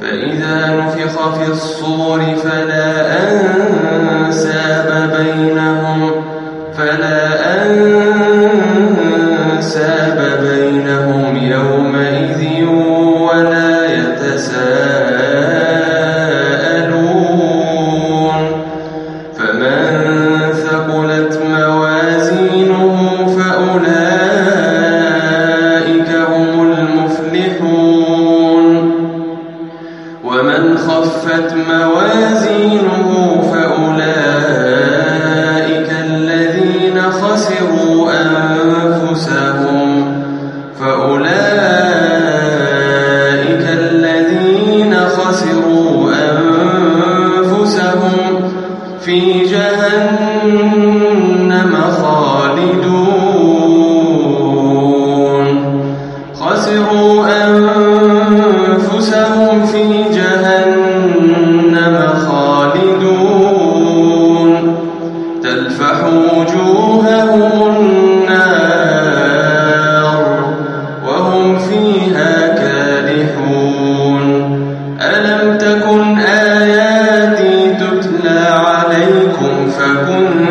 فإذا نفخ في الصور فلا أنساب بينهم فلا أنساب بينهم. خفت موازينه فأولئك الذين خسروا أنفسهم. فأولئك الذين خسروا أنفسهم في جهنم خالدون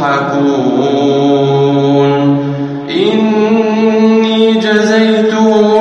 يضحكون. إني جزيتهم